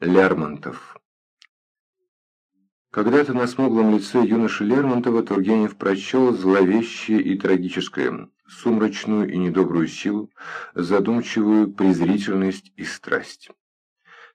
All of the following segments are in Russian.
Лермонтов Когда-то на смуглом лице юноши Лермонтова Тургенев прочел зловещее и трагическое, сумрачную и недобрую силу, задумчивую презрительность и страсть.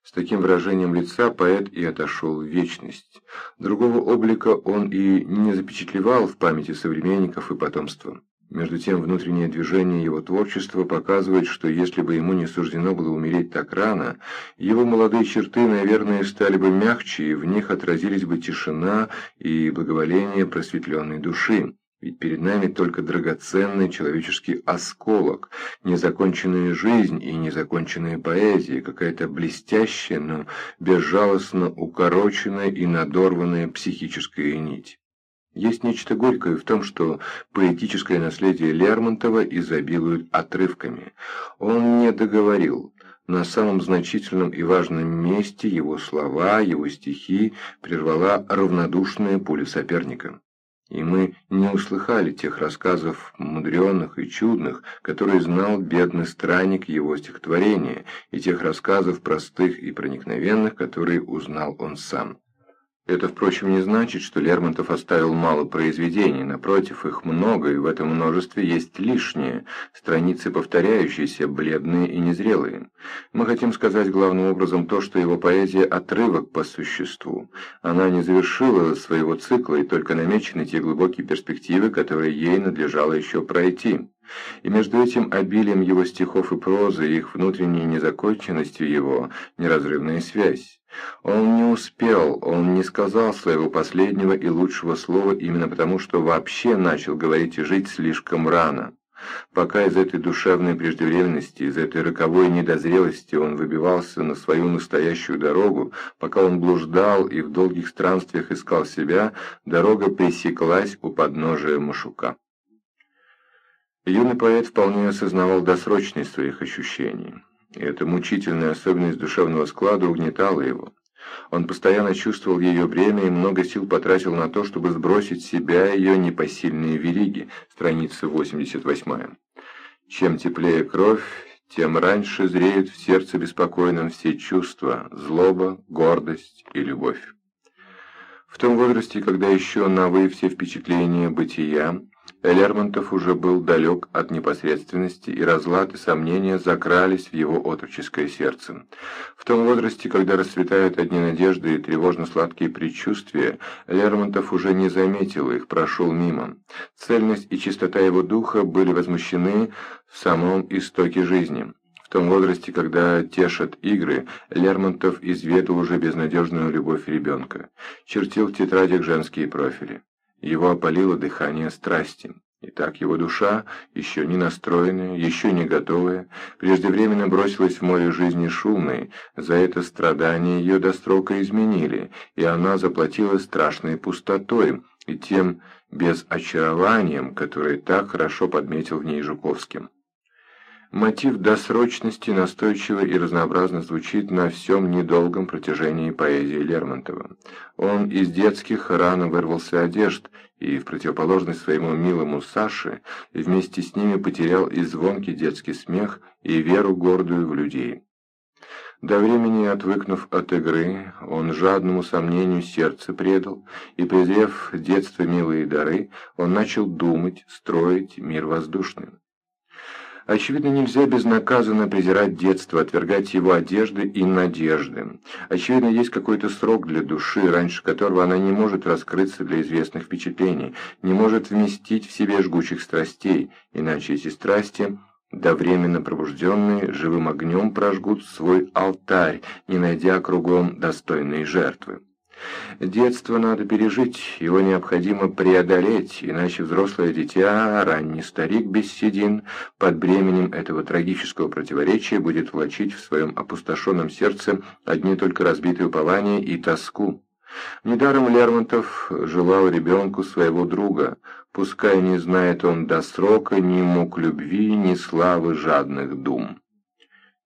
С таким выражением лица поэт и отошел в вечность. Другого облика он и не запечатлевал в памяти современников и потомства. Между тем, внутреннее движение его творчества показывает, что если бы ему не суждено было умереть так рано, его молодые черты, наверное, стали бы мягче, и в них отразились бы тишина и благоволение просветленной души. Ведь перед нами только драгоценный человеческий осколок, незаконченная жизнь и незаконченная поэзия, какая-то блестящая, но безжалостно укороченная и надорванная психическая нить. Есть нечто горькое в том, что поэтическое наследие Лермонтова изобилует отрывками. Он не договорил. На самом значительном и важном месте его слова, его стихи прервала равнодушная пуля соперника. И мы не услыхали тех рассказов мудреных и чудных, которые знал бедный странник его стихотворения, и тех рассказов простых и проникновенных, которые узнал он сам. Это, впрочем, не значит, что Лермонтов оставил мало произведений, напротив, их много, и в этом множестве есть лишние, страницы повторяющиеся, бледные и незрелые. Мы хотим сказать главным образом то, что его поэзия – отрывок по существу. Она не завершила своего цикла, и только намечены те глубокие перспективы, которые ей надлежало еще пройти. И между этим обилием его стихов и прозы, и их внутренней незаконченностью его, неразрывная связь. Он не успел, он не сказал своего последнего и лучшего слова именно потому, что вообще начал говорить и жить слишком рано. Пока из этой душевной преждевременности, из этой роковой недозрелости он выбивался на свою настоящую дорогу, пока он блуждал и в долгих странствиях искал себя, дорога пресеклась у подножия Машука. Юный поэт вполне осознавал досрочность своих ощущений и эта мучительная особенность душевного склада угнетала его. Он постоянно чувствовал ее бремя и много сил потратил на то, чтобы сбросить с себя ее непосильные вериги. Страница 88. Чем теплее кровь, тем раньше зреют в сердце беспокойном все чувства – злоба, гордость и любовь. В том возрасте, когда еще новые все впечатления бытия, Лермонтов уже был далек от непосредственности, и разлад и сомнения закрались в его отроческое сердце. В том возрасте, когда расцветают одни надежды и тревожно-сладкие предчувствия, Лермонтов уже не заметил их, прошел мимо. Цельность и чистота его духа были возмущены в самом истоке жизни. В том возрасте, когда тешат игры, Лермонтов изведал уже безнадежную любовь ребенка, чертил в тетрадях женские профили. Его опалило дыхание страсти. Итак, его душа, еще не настроенная, еще не готовая, преждевременно бросилась в море жизни шумной, за это страдания ее до срока изменили, и она заплатила страшной пустотой и тем безочарованием, которое так хорошо подметил в ней Жуковским. Мотив досрочности настойчиво и разнообразно звучит на всем недолгом протяжении поэзии Лермонтова. Он из детских рано вырвался одежд и, в противоположность своему милому Саше, вместе с ними потерял и звонкий детский смех, и веру гордую в людей. До времени отвыкнув от игры, он жадному сомнению сердце предал, и, презрев детство милые дары, он начал думать, строить мир воздушный. Очевидно, нельзя безнаказанно презирать детство, отвергать его одежды и надежды. Очевидно, есть какой-то срок для души, раньше которого она не может раскрыться для известных впечатлений, не может вместить в себе жгучих страстей, иначе эти страсти да временно пробужденные живым огнем прожгут свой алтарь, не найдя кругом достойной жертвы. Детство надо пережить, его необходимо преодолеть, иначе взрослое дитя, ранний старик без седин, под бременем этого трагического противоречия будет влачить в своем опустошенном сердце одни только разбитые упования и тоску. Недаром Лермонтов желал ребенку своего друга, пускай не знает он до срока ни мук любви, ни славы жадных дум.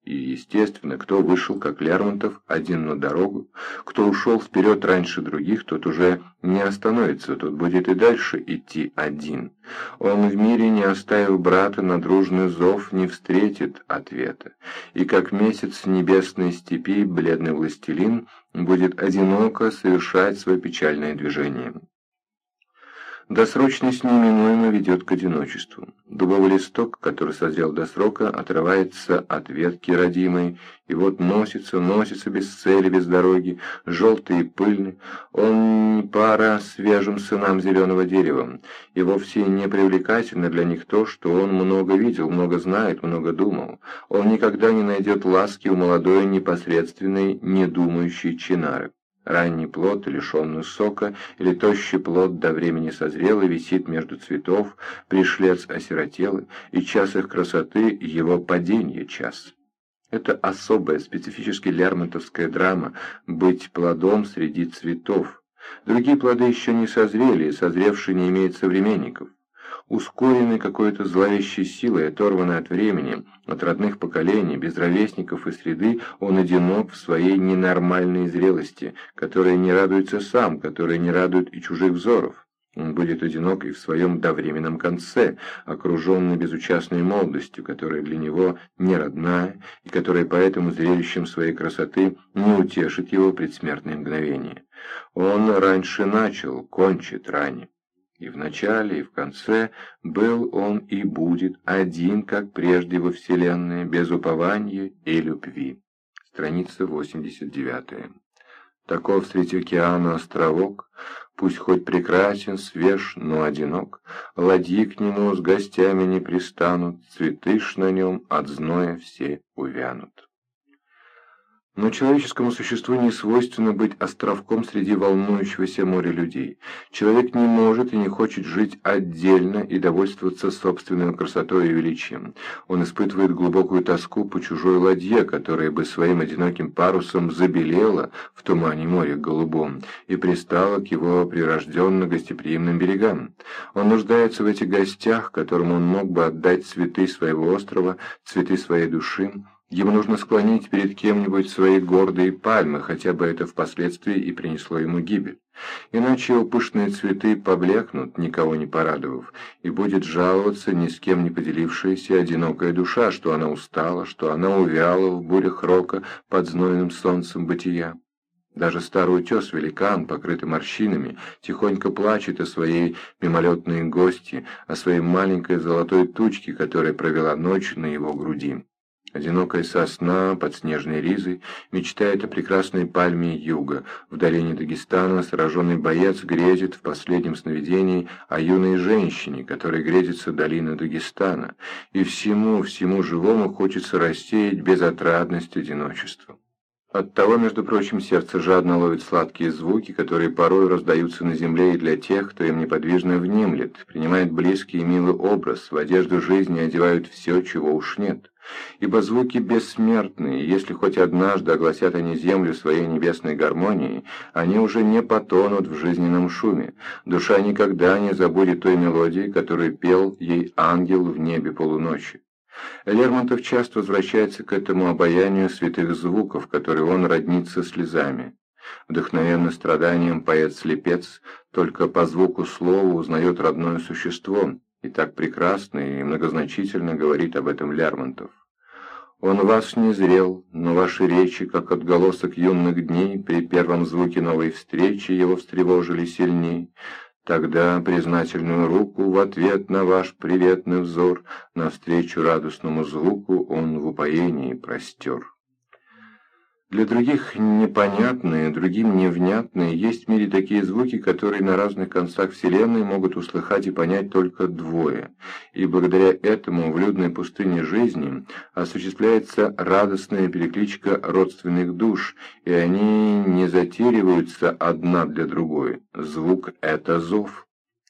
И, естественно, кто вышел, как Лермонтов, один на дорогу, кто ушел вперед раньше других, тот уже не остановится, тот будет и дальше идти один. Он в мире, не оставив брата, на дружный зов не встретит ответа. И как месяц небесной степи, бледный властелин будет одиноко совершать свое печальное движение. Досрочность неминуемо ведет к одиночеству. Дубовый листок, который созрел до срока, отрывается от ветки родимой, и вот носится, носится без цели, без дороги, желтый и пыльный. Он не пара свежим сынам зеленого дерева, и вовсе не привлекательно для них то, что он много видел, много знает, много думал. Он никогда не найдет ласки у молодой, непосредственной, недумающей чинары. Ранний плод, лишенный сока, или тощий плод до времени созрел висит между цветов, пришлец осиротелый, и час их красоты — его падение час. Это особая, специфически лермонтовская драма — быть плодом среди цветов. Другие плоды еще не созрели, и созревшие не имеют современников ускоренный какой-то зловещей силой, оторванный от времени, от родных поколений, без ровесников и среды, он одинок в своей ненормальной зрелости, которая не радуется сам, которая не радует и чужих взоров. Он будет одинок и в своем довременном конце, окруженный безучастной молодостью, которая для него не родная, и которая поэтому зрелищем своей красоты не утешит его предсмертные мгновения. Он раньше начал, кончит ранее. И в начале, и в конце был он и будет один, как прежде во Вселенной, без упования и любви. Страница 89. Таков среди океана островок, Пусть хоть прекрасен, свеж, но одинок, Ладьи к нему с гостями не пристанут, Цветы ж на нем от зноя все увянут. Но человеческому существу не свойственно быть островком среди волнующегося моря людей. Человек не может и не хочет жить отдельно и довольствоваться собственной красотой и величием. Он испытывает глубокую тоску по чужой ладье, которая бы своим одиноким парусом забелела в тумане моря голубом и пристала к его прирожденно гостеприимным берегам. Он нуждается в этих гостях, которым он мог бы отдать цветы своего острова, цветы своей души, Ему нужно склонить перед кем-нибудь свои гордые пальмы, хотя бы это впоследствии и принесло ему гибель. Иначе его пышные цветы поблекнут, никого не порадовав, и будет жаловаться ни с кем не поделившаяся одинокая душа, что она устала, что она увяла в бурях рока под знойным солнцем бытия. Даже старый утес-великан, покрытый морщинами, тихонько плачет о своей мимолетной гости, о своей маленькой золотой тучке, которая провела ночь на его груди. Одинокая сосна под снежной ризой мечтает о прекрасной пальме юга. В долине Дагестана сраженный боец грезит в последнем сновидении о юной женщине, которой грезится долина Дагестана. И всему, всему живому хочется рассеять безотрадность одиночества. Оттого, между прочим, сердце жадно ловит сладкие звуки, которые порой раздаются на земле и для тех, кто им неподвижно внемлет, принимает близкий и милый образ, в одежду жизни одевают все, чего уж нет. Ибо звуки бессмертные, если хоть однажды огласят они землю своей небесной гармонией, они уже не потонут в жизненном шуме. Душа никогда не забудет той мелодии, которую пел ей ангел в небе полуночи. Лермонтов часто возвращается к этому обаянию святых звуков, которые он роднится слезами. Вдохновенно страданием поэт-слепец только по звуку слова узнает родное существо, и так прекрасно и многозначительно говорит об этом Лермонтов. Он вас не зрел, но ваши речи, как отголосок юных дней, при первом звуке новой встречи его встревожили сильней. Тогда признательную руку в ответ на ваш приветный взор, навстречу радостному звуку он в упоении простер. Для других непонятные, другим невнятные, есть в мире такие звуки, которые на разных концах Вселенной могут услыхать и понять только двое. И благодаря этому в людной пустыне жизни осуществляется радостная перекличка родственных душ, и они не затериваются одна для другой. Звук — это зов.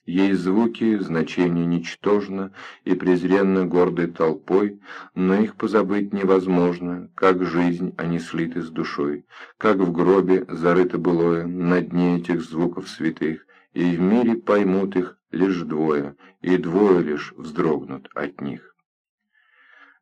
Ей звуки, значение ничтожно и презренно гордой толпой, но их позабыть невозможно, как жизнь они слиты с душой, как в гробе зарыто былое на дне этих звуков святых, и в мире поймут их лишь двое, и двое лишь вздрогнут от них.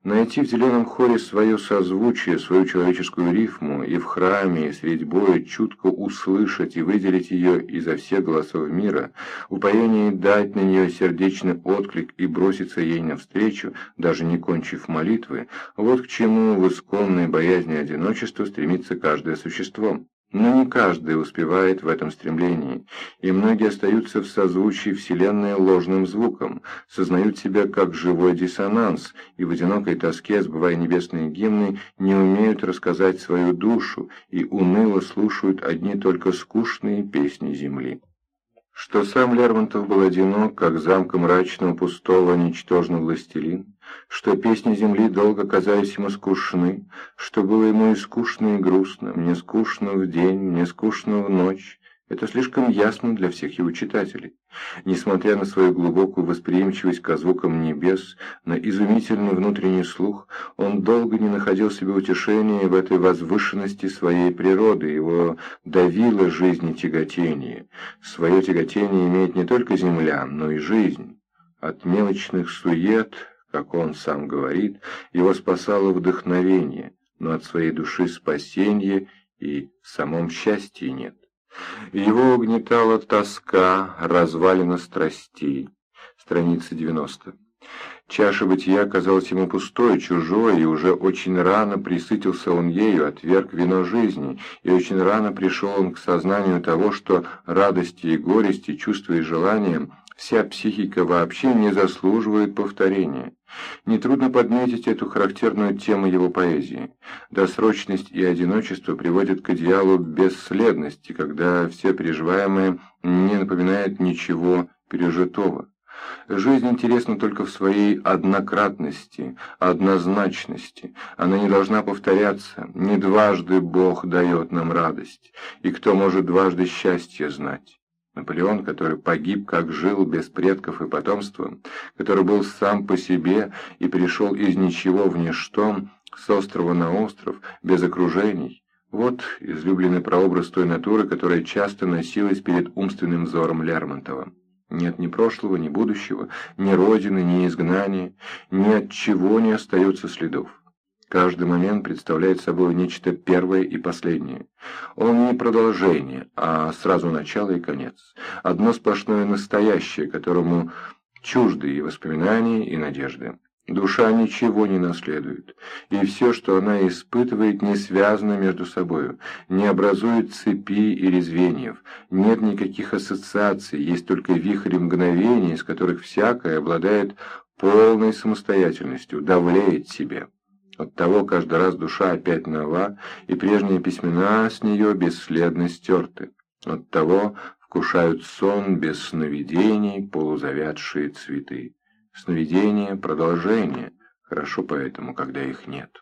Найти в зеленом хоре свое созвучие, свою человеческую рифму, и в храме, и средь боя чутко услышать и выделить ее изо всех голосов мира, упоение дать на нее сердечный отклик и броситься ей навстречу, даже не кончив молитвы, вот к чему в исконной боязни одиночества стремится каждое существо. Но не каждый успевает в этом стремлении, и многие остаются в созвучии Вселенной ложным звуком, сознают себя как живой диссонанс, и в одинокой тоске, сбывая небесные гимны, не умеют рассказать свою душу, и уныло слушают одни только скучные песни земли. Что сам Лермонтов был одинок, как замка мрачного, пустого, ничтожного властелин, что песни земли долго казались ему скучны, что было ему и скучно, и грустно, мне скучно в день, мне скучно в ночь, это слишком ясно для всех его читателей. Несмотря на свою глубокую восприимчивость к звукам небес, на изумительный внутренний слух, он долго не находил себе утешения в этой возвышенности своей природы, его давило жизни тяготение. Свое тяготение имеет не только земля, но и жизнь. От мелочных сует, как он сам говорит, его спасало вдохновение, но от своей души спасения и в самом счастье нет. Его угнетала тоска, развалина страстей. Страница 90. Чаша бытия казалась ему пустой, чужой, и уже очень рано присытился он ею, отверг вино жизни, и очень рано пришел он к сознанию того, что радости и горести, чувства и желания вся психика вообще не заслуживает повторения. Нетрудно подметить эту характерную тему его поэзии. Досрочность и одиночество приводят к идеалу бесследности, когда все переживаемое не напоминает ничего пережитого. Жизнь интересна только в своей однократности, однозначности. Она не должна повторяться. Не дважды Бог дает нам радость. И кто может дважды счастье знать? Наполеон, который погиб, как жил, без предков и потомства, который был сам по себе и пришел из ничего в ничто, с острова на остров, без окружений. Вот излюбленный прообраз той натуры, которая часто носилась перед умственным взором Лермонтова. Нет ни прошлого, ни будущего, ни родины, ни изгнания, ни от чего не остается следов. Каждый момент представляет собой нечто первое и последнее. Он не продолжение, а сразу начало и конец. Одно сплошное настоящее, которому чужды и воспоминания, и надежды. Душа ничего не наследует, и все, что она испытывает, не связано между собою, не образует цепи или звеньев, нет никаких ассоциаций, есть только вихри мгновений, из которых всякое обладает полной самостоятельностью, давлеет себе. Оттого каждый раз душа опять нова, и прежние письмена с нее бесследно стерты. Оттого вкушают сон без сновидений полузавядшие цветы. Сновидение — продолжение, хорошо поэтому, когда их нет.